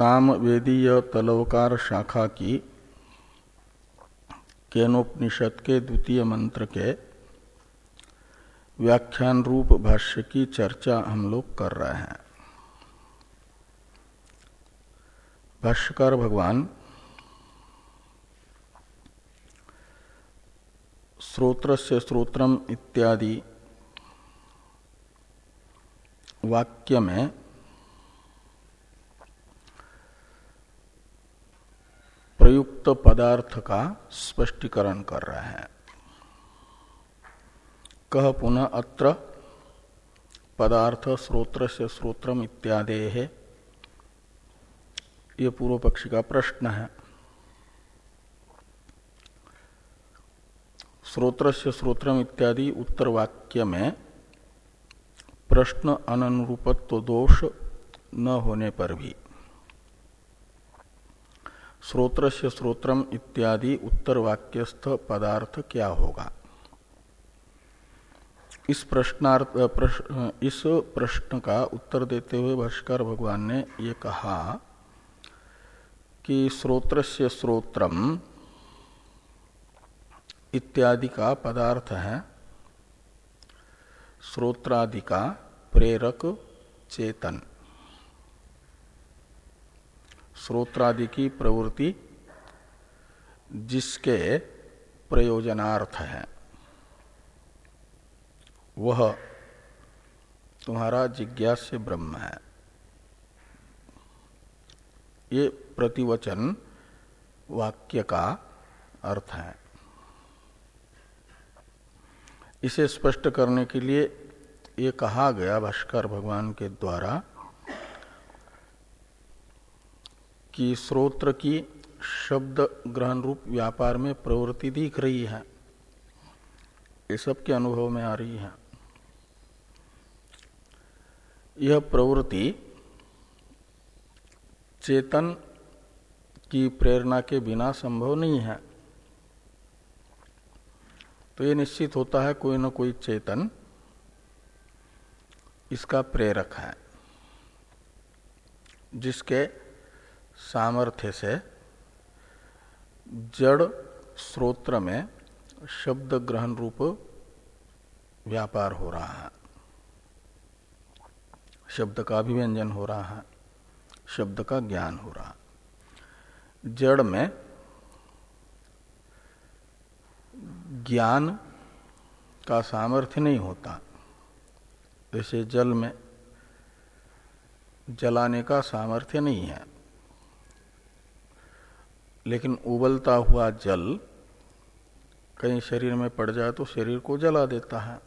सामवेदीय तलवकार शाखा की केनोपनिषद के द्वितीय मंत्र के व्याख्यान रूप भाष्य की चर्चा हम लोग कर रहे हैं। भाष्यकार भगवान स्रोत्र से स्रोत्रम इत्यादि वाक्य में प्रयुक्त पदार्थ का स्पष्टीकरण कर रहे हैं। कह पुनः अत्र, पदार्थ स्रोत्र से स्रोत्रम इत्यादि। है ये पूर्व पक्षी का प्रश्न है। स्रोत्र से स्रोत्रम इत्यादि उत्तर वाक्य में प्रश्न अनुरूपत्व दोष न होने पर भी स्रोत्र से स्रोत्रम इत्यादि उत्तर वाक्यस्थ पदार्थ क्या होगा? इस प्रश्नार्थ प्रश्न इस प्रश्न का उत्तर देते हुए भाष्कर भगवान ने ये कहा कि स्रोत्र से स्रोत्रम इत्यादि का पदार्थ है स्रोत्रादि का प्रेरक चेतन। स्रोत्रादि की प्रवृत्ति जिसके प्रयोजनार्थ है। वह तुम्हारा जिज्ञास्य ब्रह्म है। ये प्रतिवचन वाक्य का अर्थ है। इसे स्पष्ट करने के लिए ये कहा गया भाष्कर भगवान के द्वारा कि स्रोत्र की शब्द ग्रहण रूप व्यापार में प्रवृत्ति दिख रही है। ये सबके अनुभव में आ रही है। यह प्रवृत्ति चेतन की प्रेरणा के बिना संभव नहीं है। तो ये निश्चित होता है कोई ना कोई चेतन इसका प्रेरक है, जिसके सामर्थ्य से जड़ स्रोत्र में शब्द ग्रहण रूप व्यापार हो रहा है। शब्द का अभिव्यंजन हो रहा है, शब्द का ज्ञान हो रहा है। जड़ में ज्ञान का सामर्थ्य नहीं होता। जैसे जल में जलाने का सामर्थ्य नहीं है। लेकिन उबलता हुआ जल कहीं शरीर में पड़ जाए तो शरीर को जला देता है।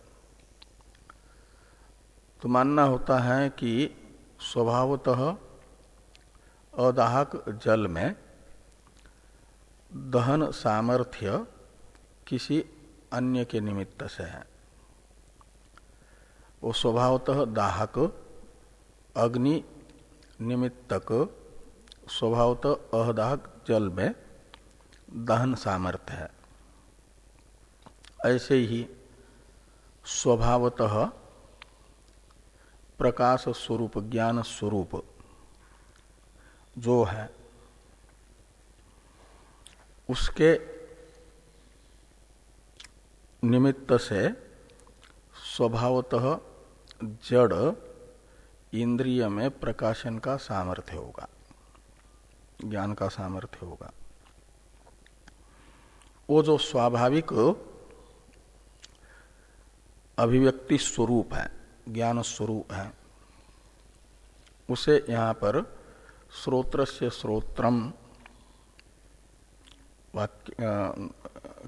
तो मानना होता है कि स्वभावतः अदाहक जल में दहन सामर्थ्य किसी अन्य के निमित्त से है। वो स्वभावतः दाहक, अग्नि निमित्तक, स्वभावतः अहदाहक जल में दहन सामर्थ्य है। ऐसे ही स्वभावतः प्रकाश स्वरूप, ज्ञान स्वरूप जो है, उसके निमित्त से स्वभावतः जड़ इंद्रिय में प्रकाशन का सामर्थ्य होगा। ज्ञान का सामर्थ्य होगा। वो जो स्वाभाविक अभिव्यक्ति स्वरूप है, ज्ञान स्वरूप है, उसे यहाँ पर स्रोत्र से स्रोत्रम वाक्य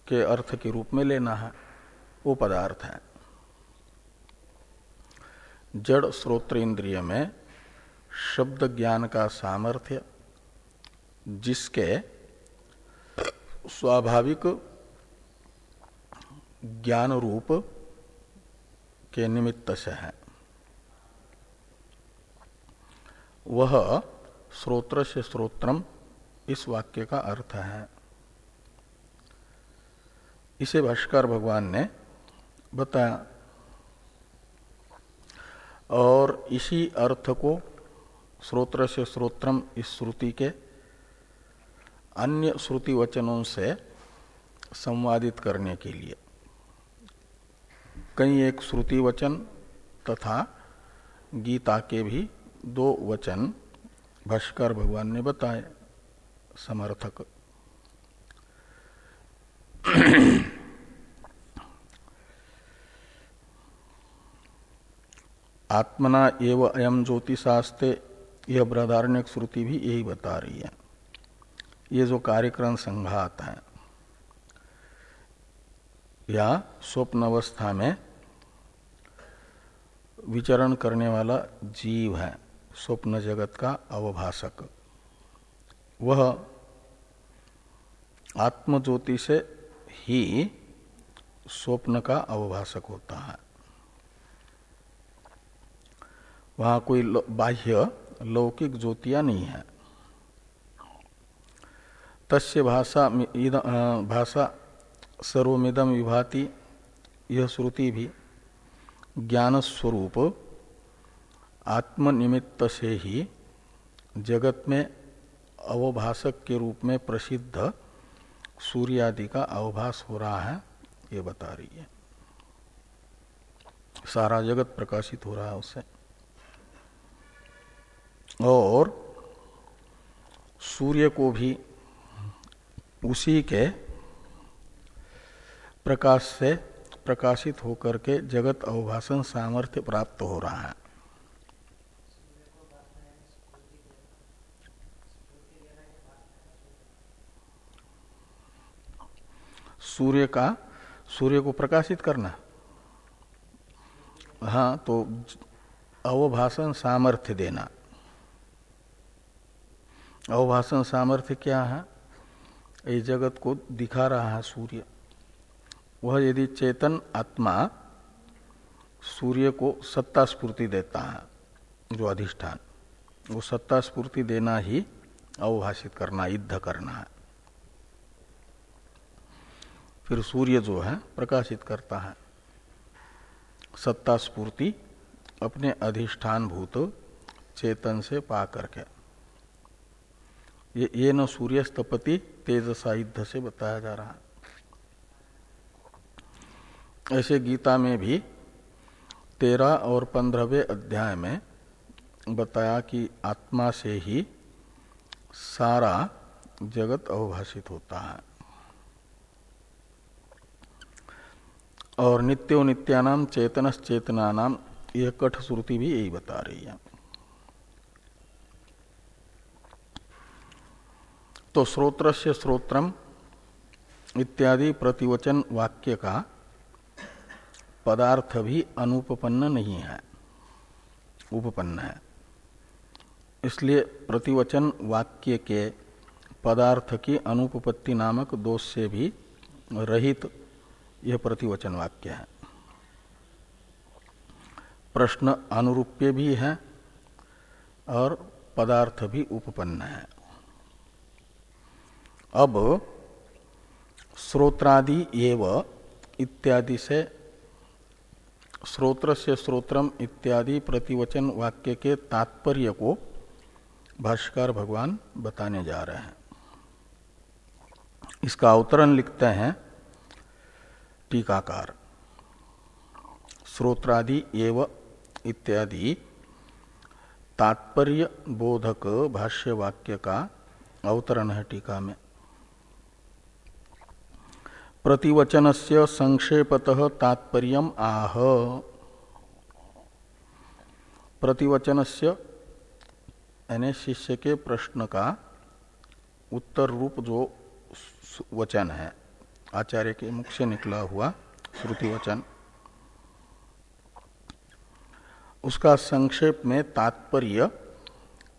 के अर्थ के रूप में लेना है, वो पदार्थ है। जड़ स्रोत्र इंद्रिय में शब्द ज्ञान का सामर्थ्य जिसके स्वाभाविक ज्ञान रूप के निमित्त से है। वह श्रोत्र से स्रोत्रम इस वाक्य का अर्थ है। इसे भाष्कर भगवान ने बताया। और इसी अर्थ को स्रोत्र से स्रोत्रम इस श्रुति के अन्य श्रुति वचनों से संवादित करने के लिए। कई एक श्रुति वचन तथा गीता के भी दो वचन भाष्कर भगवान ने बताए, समर्थक। आत्मना एवं अयम ज्योतिषास्ते, यह बृहदारण्य श्रुति भी यही बता रही है। ये जो कार्यक्रम संघात है, या स्वप्न अवस्था में विचरण करने वाला जीव है, स्वप्न जगत का अवभाषक। वह आत्मज्योति से ही स्वप्न का अवभाषक होता है। वहाँ कोई बाह्य लौकिक ज्योतिया नहीं है। तस्य भाषा भाषा सर्वमिदम विभाति यह श्रुति भी ज्ञान स्वरूप आत्मनिमित्त से ही जगत में अवभाषक के रूप में प्रसिद्ध सूर्य आदि का अवभास हो रहा है ये बता रही है। सारा जगत प्रकाशित हो रहा है उससे। और सूर्य को भी उसी के प्रकाश से प्रकाशित होकर के जगत अवभाषण सामर्थ्य प्राप्त हो रहा है। सूर्य का, सूर्य को प्रकाशित करना। हाँ तो अवभाषण सामर्थ्य देना। अवभाषण सामर्थ्य क्या है? इस जगत को दिखा रहा है सूर्य। वह यदि चेतन आत्मा सूर्य को सत्ता स्फूर्ति देता है, जो अधिष्ठान, वो सत्ता स्फूर्ति देना ही अवभाषित करना, युद्ध करना है। फिर सूर्य जो है, प्रकाशित करता है। सत्ता स्फूर्ति अपने अधिष्ठान भूत चेतन से पा करके। ये, ये न सूर्य स्तपति तेज साहिध्य से बताया जा रहा है। ऐसे गीता में भी तेरह और पंद्रहवें अध्याय में बताया कि आत्मा से ही सारा जगत अवभाषित होता है। और नित्यो नित्यानाम चेतनस चेतना नाम यह कठ श्रुति भी यही बता रही है। तो स्रोत्र से स्रोत्रम इत्यादि प्रतिवचन वाक्य का पदार्थ भी अनुपपन्न नहीं है। उपपन्न है। इसलिए प्रतिवचन वाक्य के पदार्थ की अनुपपत्ति नामक दोष से भी रहित यह प्रतिवचन वाक्य है। प्रश्न अनुरूप्य भी है और पदार्थ भी उपपन्न है। अब श्रोत्रादि एव इत्यादि से श्रोत्र से श्रोत्रम इत्यादि प्रतिवचन वाक्य के तात्पर्य को भाष्कर भगवान बताने जा रहे हैं। इसका अवतरण लिखते हैं टीकाकार। श्रोत्रादि एव इत्यादि तात्पर्य बोधक भाष्य वाक्य का अवतरण है टीका में। प्रतिवचन से संक्षेपत तात्पर्य आह। प्रतिवचन से शिष्य के प्रश्न का उत्तर रूप जो वचन है। आचार्य के मुख से निकला हुआ श्रुति वचन। उसका संक्षेप में तात्पर्य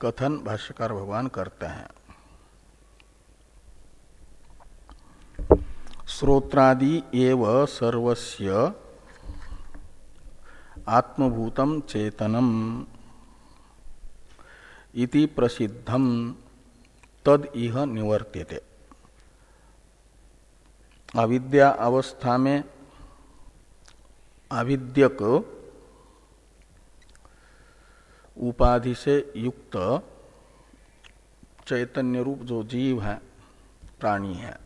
कथन भाष्यकार भगवान करते हैं। श्रोत्रादि एव सर्वस्य आत्मभूतम चेतनम इति प्रसिद्धम तद इह निवर्त्यते। अविद्या अवस्था में अविद्यक उपाधि से युक्त चैतन्य रूप जो जीव है, प्राणी है।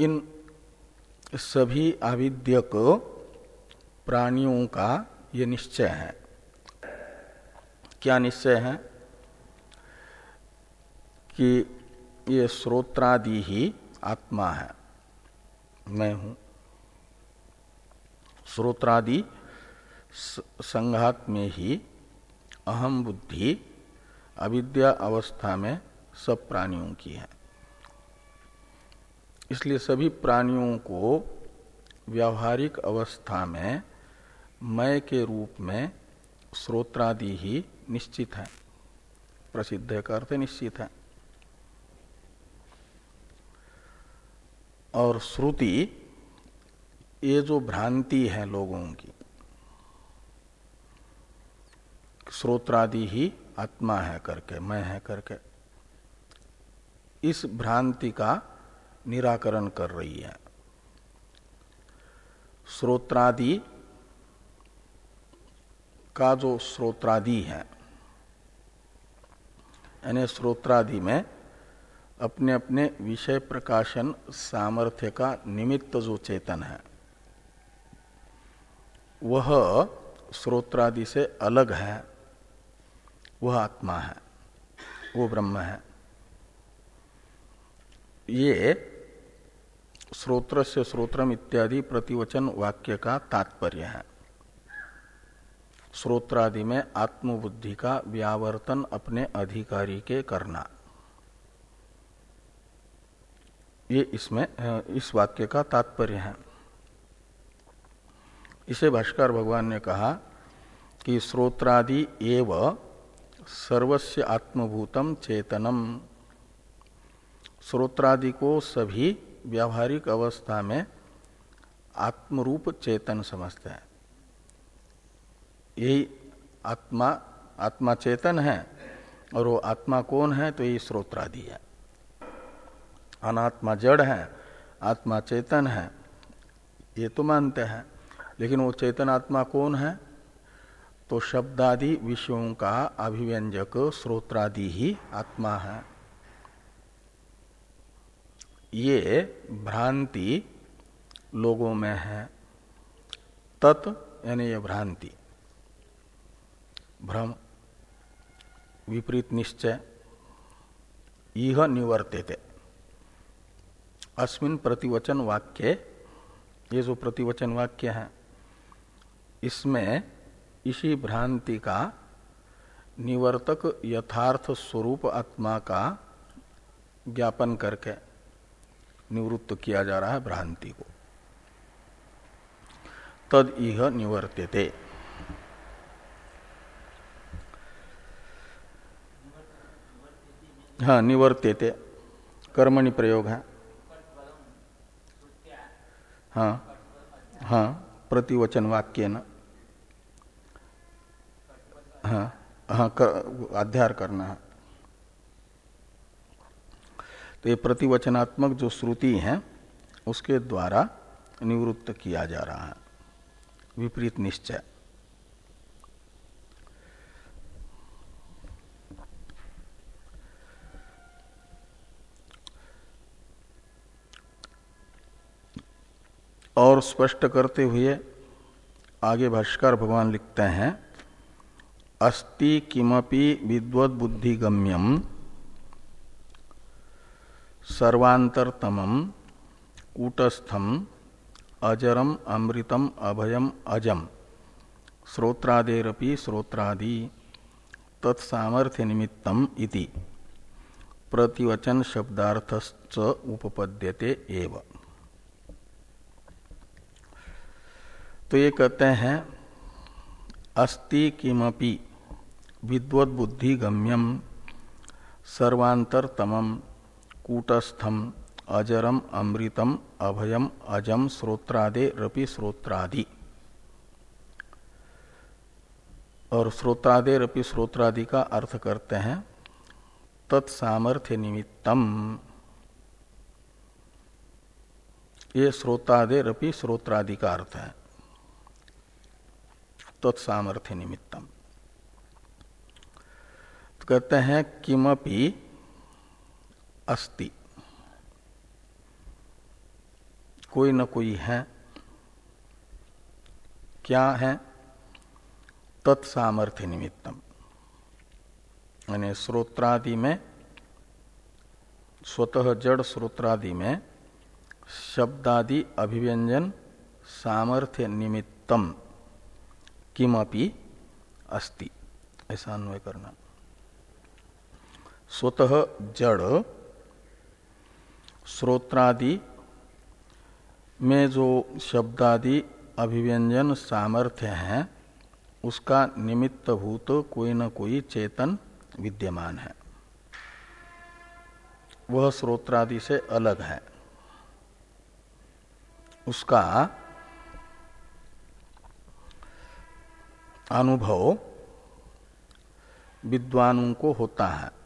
इन सभी आविद्यक प्राणियों का ये निश्चय है। क्या निश्चय है? कि ये श्रोत्रादि ही आत्मा है। मैं हूँ। श्रोत्रादि संघात में ही अहम बुद्धि अविद्या अवस्था में सब प्राणियों की है। इसलिए सभी प्राणियों को व्यावहारिक अवस्था में, मय के रूप में श्रोत्रादि ही निश्चित है। प्रसिद्ध है अर्थ निश्चित है। और श्रुति, ये जो भ्रांति है लोगों की श्रोत्रादि ही आत्मा है करके मैं है करके, इस भ्रांति का निराकरण कर रही है। श्रोत्रादि का जो श्रोत्रादि है, यानी श्रोत्रादि में अपने अपने विषय प्रकाशन सामर्थ्य का निमित्त जो चेतन है, वह श्रोत्रादि से अलग है। वह आत्मा है, वो ब्रह्म है। ये श्रोत्र से श्रोत्रम इत्यादि प्रतिवचन वाक्य का तात्पर्य है। श्रोत्रादि में आत्मबुद्धि का व्यावर्तन अपने अधिकारी के करना। ये इसमें इस वाक्य का तात्पर्य है। इसे भाष्कर भगवान ने कहा कि श्रोत्रादि एव सर्वस्य आत्मभूतम चेतनम। श्रोत्रादि को सभी व्यावहारिक अवस्था में आत्मरूप चेतन समझते हैं। यही आत्मा आत्मा चेतन है और वो आत्मा कौन है? तो यही स्रोत्रादि है। अनात्मा जड़ है, आत्मा चेतन है, ये तो मानते हैं। लेकिन वो चेतन आत्मा कौन है? तो शब्दादि विषयों का अभिव्यंजक स्रोत्रादि ही आत्मा है। ये भ्रांति लोगों में है। तत् यानी ये भ्रांति। भ्रम, विपरीत निश्चय यह निवर्तित। अस्मिन प्रतिवचन वाक्य ये जो प्रतिवचन वाक्य है, इसमें इसी भ्रांति का निवर्तक यथार्थ स्वरूप आत्मा का ज्ञापन करके निवृत्त किया जा रहा है भ्रांति को। तद इह निवर्त्यते। हाँ निवर्त्यते। कर्मणि प्रयोग है। हाँ हाँ प्रतिवचन वाक्य न। हाँ हाँ कर, अध्यार करना है। तो ये प्रतिवचनात्मक जो श्रुति है, उसके द्वारा निवृत्त किया जा रहा है। विपरीत निश्चय। और स्पष्ट करते हुए आगे भाष्कर भगवान लिखते हैं, अस्ति किमपि विद्वद बुद्धिगम्यम सर्वांतरतम कूटस्थम अजरम, अमृतम, अभयम, अजम। श्रोत्रादेरपि श्रोत्रादि तत्सामर्थ्य निमित्तम इति। प्रतिवचन शब्दार्थश्च उपपद्यते एव। तो ये कहते हैं, अस्ति किमपि विद्वत बुद्धि गम्यम सर्वांतरतम कूटस्थम, अजरम, अमृतम, अभयम, अजम, श्रोत्रादे रपि श्रोत्रादि। और श्रोत्रादे रपि श्रोत्रादि का अर्थ करते हैं, तत्सामर्थ्य निमित्तम। ये श्रोतादे रपि श्रोत्रादि का अर्थ है, तत्सामर्थ्य निमित्तम। तो कहते हैं, किमपि अस्ति। कोई न कोई है। क्या है? तत्सामर्थ्य निमित्तम। यानी श्रोत्रादि में, स्वतः जड़ स्रोत्रादि में शब्दादि अभिव्यंजन सामर्थ्य निमित्तम किमपि अस्ति। ऐसा अन्वय करना। स्वतः जड़ श्रोत्रादि में जो शब्दादि अभिव्यंजन सामर्थ्य है, उसका निमित्त भूत कोई न कोई चेतन विद्यमान है। वह श्रोत्रादि से अलग है। उसका अनुभव विद्वानों को होता है।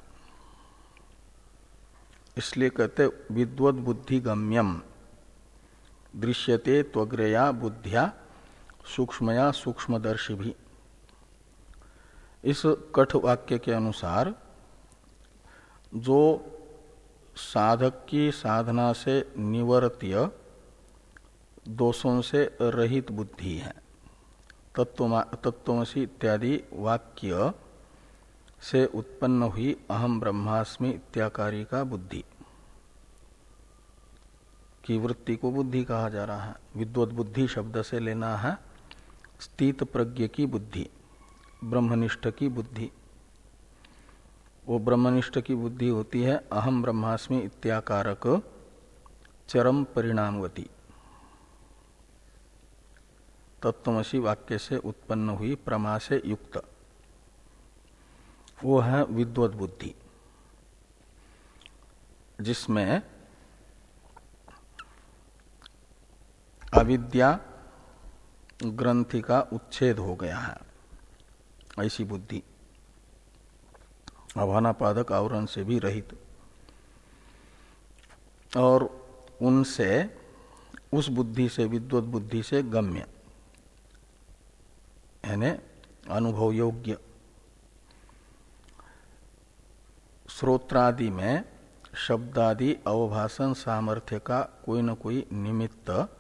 इसलिए कहते विद्वत बुद्धि गम्यम। दृश्यते त्वग्रया बुद्धिया सूक्ष्मया सूक्ष्मदर्शी भी इस कठ वाक्य के अनुसार, जो साधक की साधना से निवर्त्य दोषों से रहित बुद्धि है तत्वमसी इत्यादि वाक्य से उत्पन्न हुई अहम ब्रह्मास्मि इत्याकारी का बुद्धि। की वृत्ति को बुद्धि कहा जा रहा है। विद्वत बुद्धि शब्द से लेना है स्थित प्रज्ञ की बुद्धि, ब्रह्मनिष्ठ की बुद्धि। वो ब्रह्मनिष्ठ की बुद्धि होती है अहम ब्रह्मास्मि इत्याकारक चरम परिणामवती। तत्वमसी वाक्य से उत्पन्न हुई प्रमा से युक्त। वो है विद्वत बुद्धि, जिसमें अविद्या ग्रंथि का उच्छेद हो गया है, ऐसी बुद्धि। आभानापादक आवरण से भी रहित। और उनसे, उस बुद्धि से, विद्वत बुद्धि से गम्य, यानी अनुभव योग्य श्रोत्रादि में शब्दादि अवभाषण सामर्थ्य का कोई न कोई निमित्त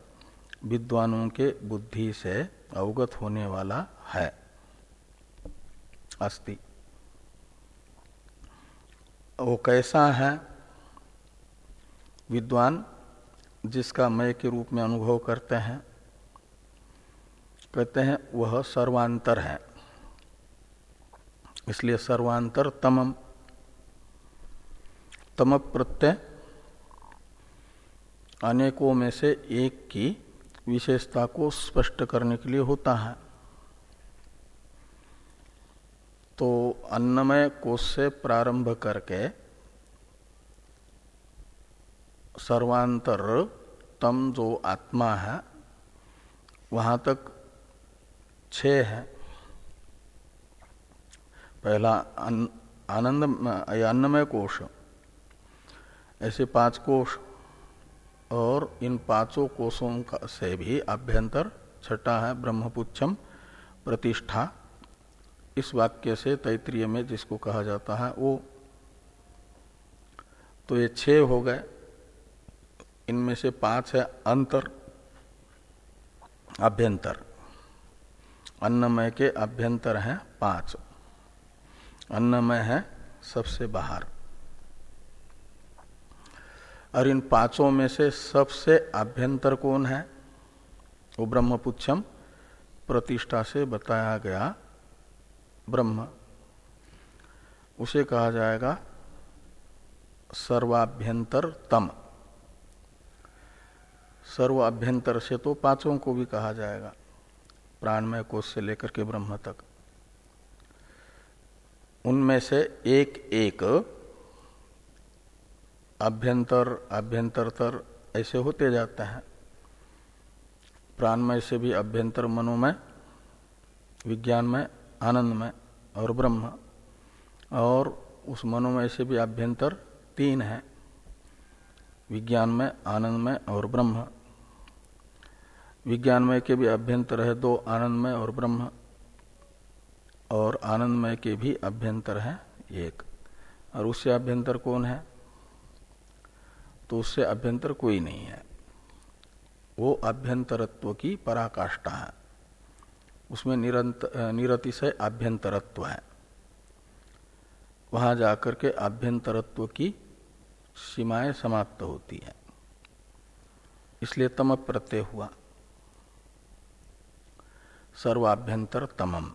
विद्वानों के बुद्धि से अवगत होने वाला है। अस्ति वो कैसा है? विद्वान, जिसका मय के रूप में अनुभव करते हैं, कहते हैं, वह सर्वांतर है। इसलिए सर्वांतर तमम तम प्रत्यय अनेकों में से एक की विशेषता को स्पष्ट करने के लिए होता है। तो अन्नमय कोष से प्रारंभ करके सर्वांतर तम जो आत्मा है, वहाँ तक छ है। पहला आनंद अन्नमय कोश ऐसे पाँच कोष और इन पाँचों कोषों का से भी अभ्यंतर छठा है ब्रह्मपुच्छम प्रतिष्ठा। इस वाक्य से तैतृय में जिसको कहा जाता है वो तो ये छह हो गए। इनमें से पाँच है अंतर, अभ्यंतर। अन्नमय के अभ्यंतर हैं पाँच। अन्नमय है सबसे बाहर। और इन पाँचों में से सबसे आभ्यंतर कौन है, वो ब्रह्मपुच्छम प्रतिष्ठा से बताया गया ब्रह्म। उसे कहा जाएगा सर्वाभ्यंतर तम सर्वाभ्यंतर से तो पाँचों को भी कहा जाएगा, प्राणमय कोष से लेकर के ब्रह्म तक। उनमें से एक एक अभ्यंतर, अभ्यंतरतर ऐसे होते जाते हैं। प्राणमय से भी अभ्यंतर मनोमय, विज्ञानमय, आनंदमय और ब्रह्म। और उस मनोमय से भी अभ्यंतर तीन है, विज्ञानमय, आनंदमय और ब्रह्म। विज्ञानमय के भी अभ्यंतर है दो, आनंदमय और ब्रह्म। और आनंदमय के भी अभ्यंतर है एक। और उससे अभ्यंतर कौन है? तो उससे अभ्यंतर कोई नहीं है। वो अभ्यंतरत्व की पराकाष्ठा है। उसमें निरंत, निरतिशय अभ्यंतरत्व है। वहाँ जाकर के अभ्यंतरत्व की सीमाएँ समाप्त होती है। इसलिए तम प्रत्यय हुआ। सर्वाभ्यंतर तमम।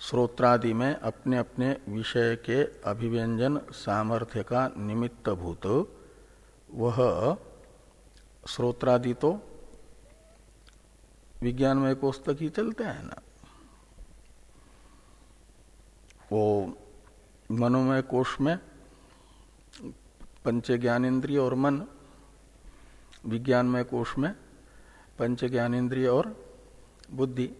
श्रोत्रादि में अपने अपने विषय के अभिव्यंजन सामर्थ्य का निमित्त भूत। वह श्रोत्रादि तो विज्ञानमय कोष तक ही चलते हैं ना। वो मनोमय कोष में पंच ज्ञानेन्द्रिय और मन, विज्ञानमय कोष में पंच ज्ञानेन्द्रिय और बुद्धि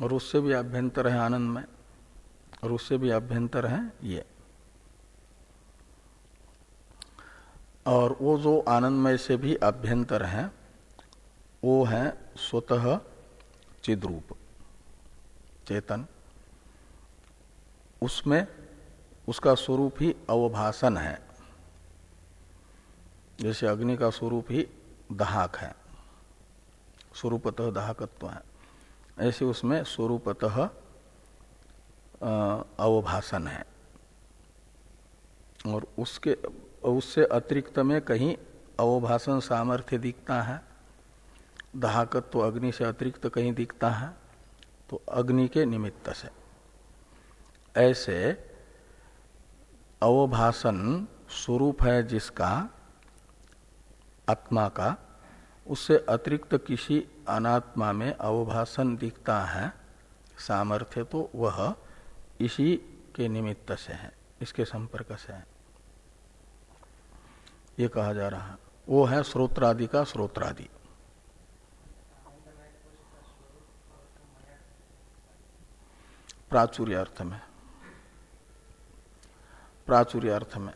और उससे भी अभ्यंतर है आनंद में, और उससे भी अभ्यंतर है ये। और वो जो आनंदमय से भी अभ्यंतर है, वो है स्वतः चिद्रूप, चेतन। उसमें उसका स्वरूप ही अवभाषण है। जैसे अग्नि का स्वरूप ही दहाक है, स्वरूपतः दाहकत्व है। ऐसे उसमें स्वरूपतः अवभाषण है। और उसके, उससे अतिरिक्त में कहीं अवभाषण सामर्थ्य दिखता है, दाहकत्व तो अग्नि से अतिरिक्त कहीं दिखता है तो अग्नि के निमित्त से। ऐसे अवभाषण स्वरूप है जिसका, आत्मा का, उससे अतिरिक्त किसी अनात्मा में अवभाषण दिखता है, सामर्थ्य तो वह इसी के निमित्त से है, इसके संपर्क से है। ये कहा जा रहा है। वो है स्रोत्रादि का स्रोत्रादि। प्राचुर्य अर्थ में। प्राचुर्य अर्थ में।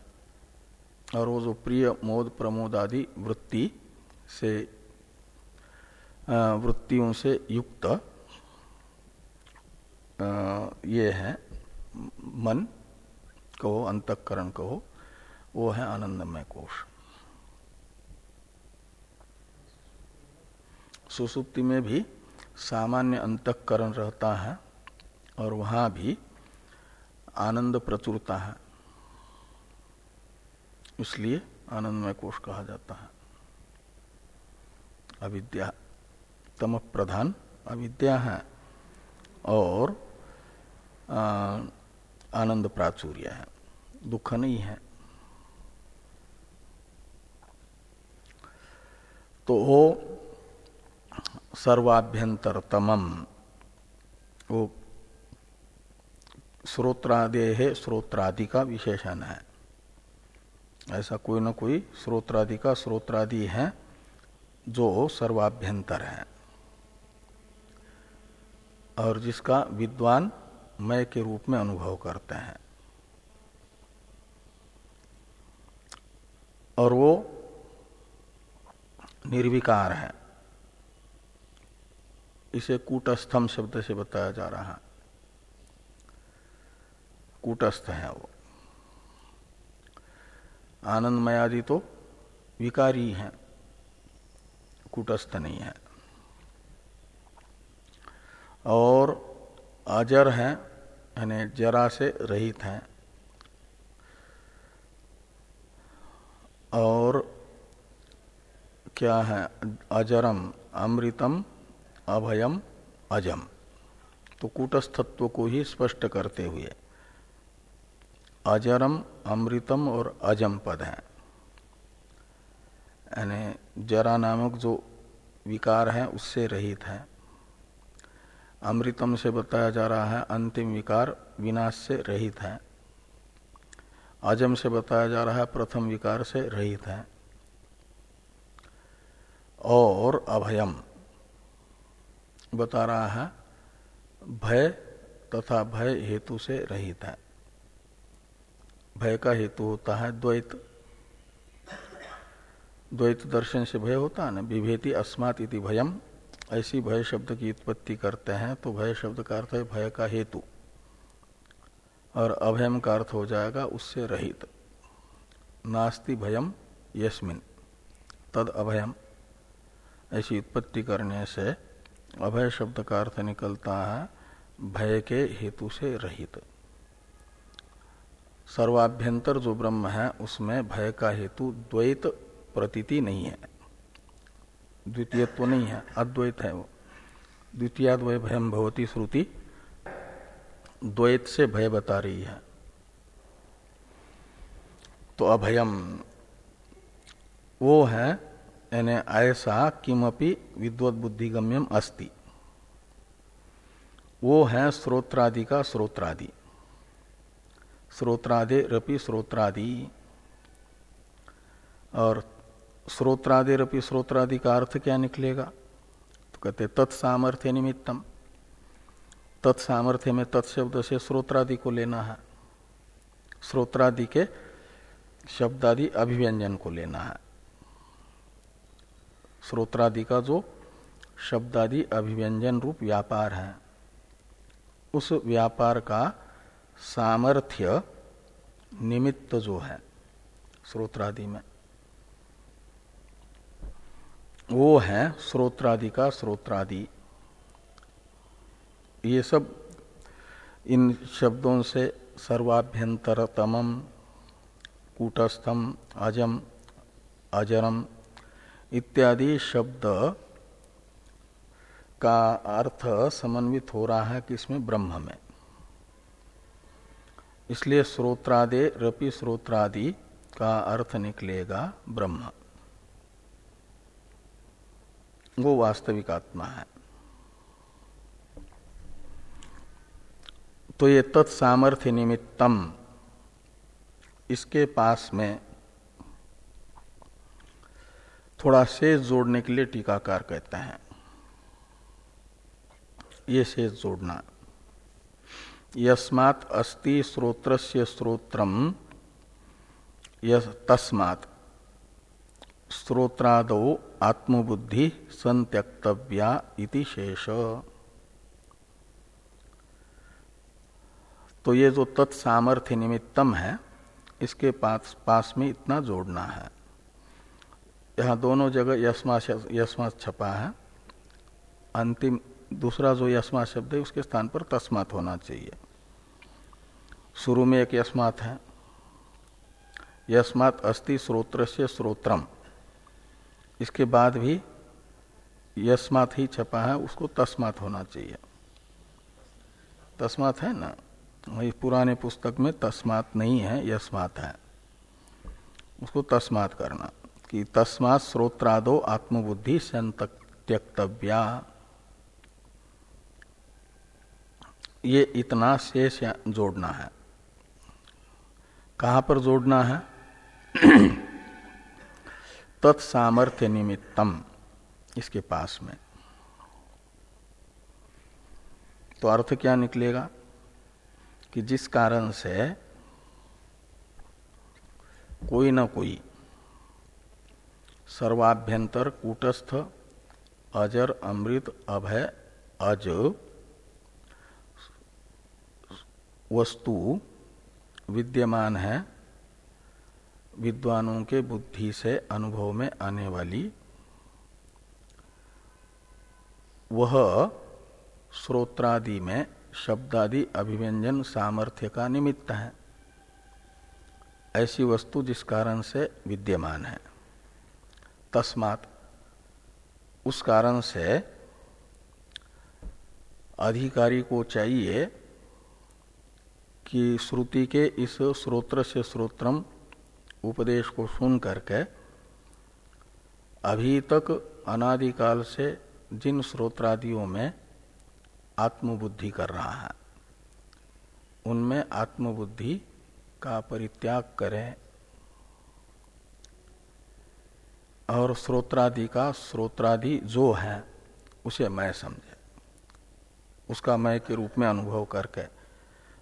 और वो जो प्रिय मोद प्रमोद आदि वृत्ति से वृत्तियों से युक्त ये है, मन कहो अंतकरण कहो वो है आनंदमय कोश। सुसुप्ति में भी सामान्य अंतकरण रहता है और वहाँ भी आनंद प्रचुरता है। इसलिए आनंदमय कोश कहा जाता है। अविद्या तम प्रधान अविद्या है और आनंद प्राचुर्य है, दुख नहीं है। तो वो सर्वाभ्यंतरतम, वो स्रोत्रादे है का विशेषण है। ऐसा कोई ना कोई स्रोत्रादि का स्रोत्रादि है जो सर्वाभ्यंतर है। और जिसका विद्वान मय के रूप में अनुभव करते हैं। और वो निर्विकार है। इसे कूटस्थम शब्द से बताया जा रहा है। कूटस्थ है वो। आनंदमयादि तो विकारी है। कूटस्थ नहीं है। और अजर है, यानी जरा से रहित हैं। और क्या है? अजरम, अमृतम, अभयम, अजम। तो कूटस्थत्व को ही स्पष्ट करते हुए अजरम, अमृतम और अजम पद हैं। यानी जरा नामक जो विकार है, उससे रहित है। अमृतम से बताया जा रहा है, अंतिम विकार विनाश से रहित है। अजम से बताया जा रहा है, प्रथम विकार से रहित है। और अभयम बता रहा है, भय तथा भय हेतु से रहित है। भय का हेतु होता है द्वैत। द्वैत दर्शन से भय होता है ना? विभेति अस्मात इति भयम। ऐसी भय शब्द की उत्पत्ति करते हैं तो भय शब्द का अर्थ है भय का हेतु। और अभयम का अर्थ हो जाएगा उससे रहित। नास्ति भयम यस्मिन। तद अभयम। ऐसी उत्पत्ति करने से अभय शब्द का अर्थ निकलता है भय के हेतु से रहित। सर्वाभ्यंतर जो ब्रह्म है, उसमें भय का हेतु द्वैत प्रतीति नहीं है। द्वितीयत्व तो नहीं है, अद्वैत है वो। द्वितीयाद्वय भयम भवती श्रुति, द्वैत से भय बता रही है। तो अभयम वो है, यानी ऐसा किमपि विद्वत बुद्धिगम्यम अस्ति। वो है स्रोत्रादि का स्रोत्रादि। स्रोत्रादे रपि स्रोत्रादि। और स्रोत्रादे रपि स्रोत्रादि का अर्थ क्या निकलेगा? तो कहते तत्सामर्थ्य निमित्तम। तत्सामर्थ्य में तत्शब्द से स्रोत्रादि को लेना है। स्रोत्रादि के शब्दादि अभिव्यंजन को लेना है। स्रोत्रादि का जो शब्दादि अभिव्यंजन रूप व्यापार है, उस व्यापार का सामर्थ्य निमित्त जो है स्रोत्रादि में। वो है स्रोत्रादि का स्रोत्रादि। ये सब इन शब्दों से सर्वाभ्यंतरतम, कूटस्थम, अजम, अजरम इत्यादि शब्द का अर्थ समन्वित हो रहा है किसमें ब्रह्म में। इसलिए स्रोत्रादे रपि स्रोत्रादि का अर्थ निकलेगा ब्रह्म। वो वास्तविक आत्मा है। तो ये तत्सामर्थ्य निमित्तम इसके पास में थोड़ा शेष जोड़ने के लिए टीकाकार कहते हैं। ये शेष जोड़ना। यस्मात् अस्ति स्रोत्रस्य स्रोत्रम तस्मात् स्रोत्रादो आत्मबुद्धि संत्यक्तव्या इति शेष। तो ये जो तत्सामर्थ्य निमित्तम है, इसके पास पास में इतना जोड़ना है। यहाँ दोनों जगह यशमा यशमा छपा है। अंतिम, दूसरा जो यशमा शब्द है, उसके स्थान पर तस्मात होना चाहिए। शुरू में एक यस्मात है। यस्मात अस्ति स्रोत्र से स्रोत्रम। इसके बाद भी यस्मात ही छपा है, उसको तस्मात होना चाहिए। तस्मात है ना? वही पुराने पुस्तक में तस्मात नहीं है, यस्मात है। उसको तस्मात करना, कि तस्मात स्रोत्रादो आत्मबुद्धि त्यक्तव्या ये इतना शेष जोड़ना है। कहाँ पर जोड़ना है? तत्सामर्थ्य निमित्तम इसके पास में। तो अर्थ क्या निकलेगा? कि जिस कारण से कोई ना कोई सर्वाभ्यंतर कूटस्थ, अजर, अमृत, अभय, अज वस्तु विद्यमान है विद्वानों के बुद्धि से अनुभव में आने वाली वह श्रोत्रादि में शब्दादि अभिव्यंजन सामर्थ्य का निमित्त है। ऐसी वस्तु जिस कारण से विद्यमान है। तस्मात उस कारण से अधिकारी को चाहिए कि श्रुति के इस स्रोत्र से स्रोत्रम उपदेश को सुन करके अभी तक अनादिकाल से जिन स्रोत्रादियों में आत्मबुद्धि कर रहा है, उनमें आत्मबुद्धि का परित्याग करें और स्रोत्रादि का स्रोत्रादि जो है, उसे मैं समझे। उसका मय के रूप में अनुभव करके,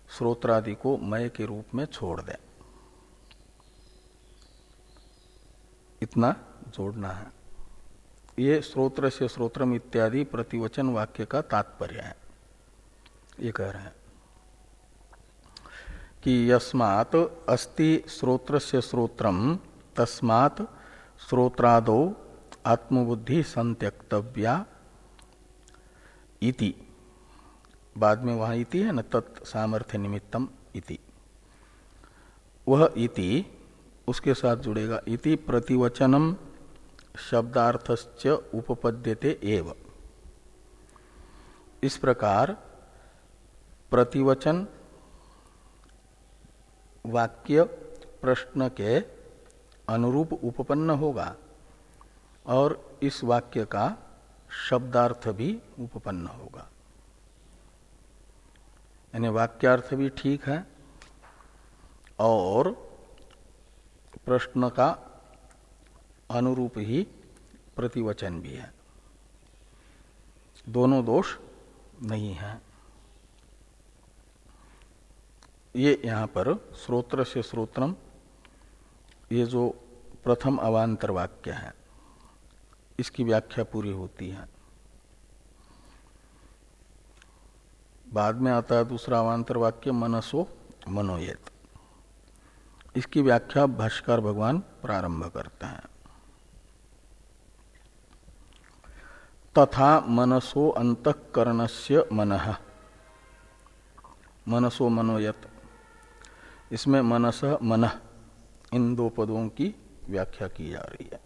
स्रोत्रादि को मय के रूप में छोड़ दे। इतना जोड़ना है। ये स्रोत्र से स्रोत्रम इत्यादि प्रतिवचन वाक्य का तात्पर्य है। ये कह रहे हैं कि यस्मात् अस्ति स्रोत्र से स्रोत्रम, तस्मात् स्रोत्रादो आत्मबुद्धि संत्यक्तव्या इति। बाद में वहाँ इति है न, तत् सामर्थ्य निमित्तम इति। वह इति उसके साथ जुड़ेगा। इति प्रतिवचनम शब्दार्थस्य उपपद्यते एव। इस प्रकार प्रतिवचन वाक्य प्रश्न के अनुरूप उपपन्न होगा और इस वाक्य का शब्दार्थ भी उपपन्न होगा। यानी वाक्यार्थ भी ठीक है और प्रश्न का अनुरूप ही प्रतिवचन भी है। दोनों दोष नहीं है। ये यहाँ पर स्रोत्र से स्रोत्रम, ये जो प्रथम अवान्तर वाक्य है, इसकी व्याख्या पूरी होती है। बाद में आता है दूसरा अवान्तर वाक्य, मनसो मनोयत इसकी व्याख्या भाष्कर भगवान प्रारंभ करते हैं। तथा मनसो अंतकरण से मन। मनसो मनोयत इसमें मनस, मन, इन दो पदों की व्याख्या की जा रही है।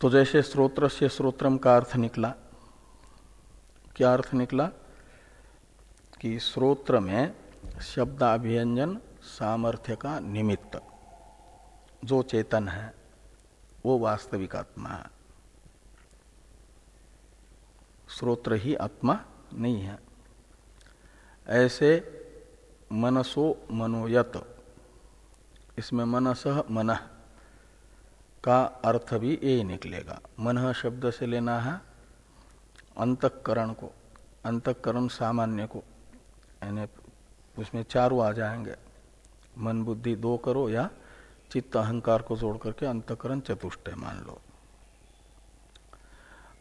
तो जैसे स्रोत्र से स्रोत्रम का अर्थ निकला। क्या अर्थ निकला? कि स्रोत्र में शब्दाभियंजन सामर्थ्य का निमित्त। जो चेतन है, वो वास्तविक आत्मा है। स्रोत्र ही आत्मा नहीं है। ऐसे मनसो मनोयत, इसमें मनस मन का अर्थ भी ये निकलेगा। मन शब्द से लेना है अंतकरण को, अंतकरण सामान्य को, यानी उसमें चारों आ जाएँगे। मन बुद्धि दो करो या चित्त अहंकार को जोड़ करके अंतकरण चतुष्टय मान लो।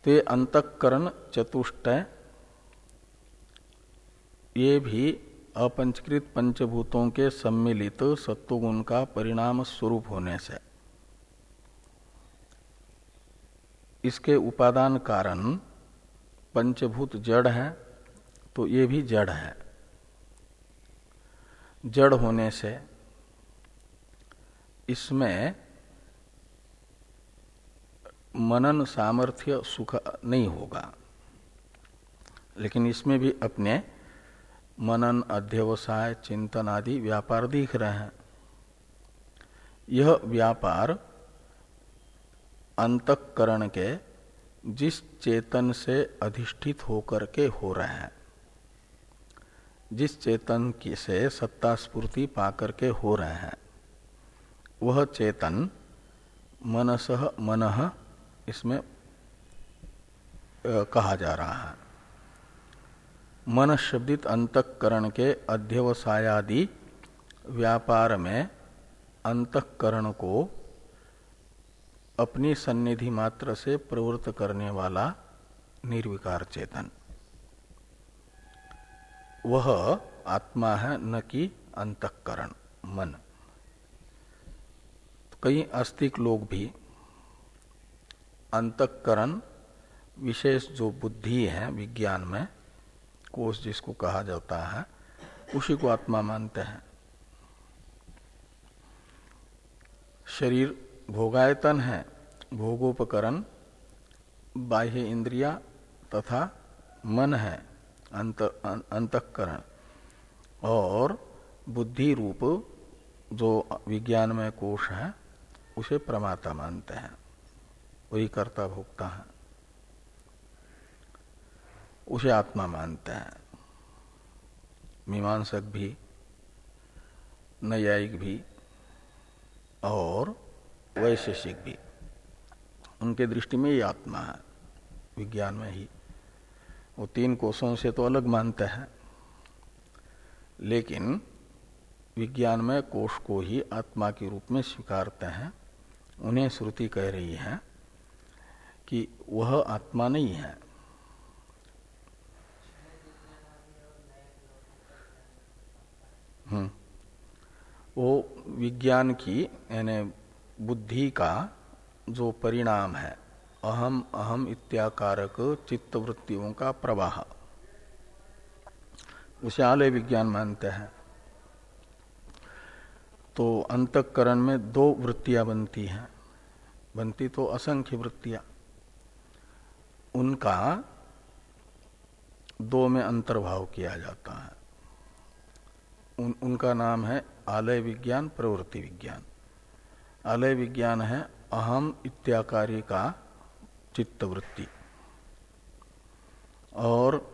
तो ये अंतकरण चतुष्टय ये भी अपंचकृत पंचभूतों के सम्मिलित सत्वगुण का परिणाम स्वरूप होने से। इसके उपादान कारण पंचभूत जड़ है तो ये भी जड़ है। जड़ होने से इसमें मनन, सामर्थ्य, सुख नहीं होगा। लेकिन इसमें भी अपने मनन, अध्यवसाय, चिंतन आदि व्यापार दिख रहे हैं। यह व्यापार अंतकरण के जिस चेतन से अधिष्ठित होकर के हो रहे हैं। जिस चेतन की से सत्ता स्पूर्ति पाकर के हो रहे हैं, वह चेतन मनस मन इसमें कहा जा रहा है। मन शब्दित अंतकरण के अध्यवसायादि व्यापार में अंतकरण को अपनी सन्निधि मात्र से प्रवृत्त करने वाला निर्विकार चेतन। वह आत्मा है न कि अंतकरण, मन। तो कई अस्तिक लोग भी अंतकरण विशेष जो बुद्धि है, विज्ञान में कोष जिसको कहा जाता है, उसी को आत्मा मानते हैं। शरीर भोगायतन है, भोगोपकरण, बाह्य इंद्रिया तथा मन है। अंतकरण। और बुद्धि रूप जो विज्ञान में कोष है, उसे प्रमाता मानते हैं। वही कर्ता भोक्ता है। उसे आत्मा मानते हैं। मीमांसक भी, नैयायिक भी, और वैशेषिक भी। उनके दृष्टि में ये आत्मा है। विज्ञान में ही वो तीन कोषों से तो अलग मानते हैं। लेकिन विज्ञान में कोष को ही आत्मा के रूप में स्वीकारते हैं। उन्हें श्रुति कह रही है कि वह आत्मा नहीं है। हम्म। वो विज्ञान की, यानी बुद्धि का जो परिणाम है अहम अहम इत्याकारक चित्त वृत्तियों का प्रवाह। उसे आलय विज्ञान मानते हैं। तो अंतकरण में दो वृत्तियाँ बनती हैं। बनती तो असंख्य वृत्तियाँ। उनका दो में अंतर्भाव किया जाता है। उन, उनका नाम है आलय विज्ञान प्रवृत्ति विज्ञान। आलय विज्ञान है अहम इत्याकारी का चित्तवृत्ति। और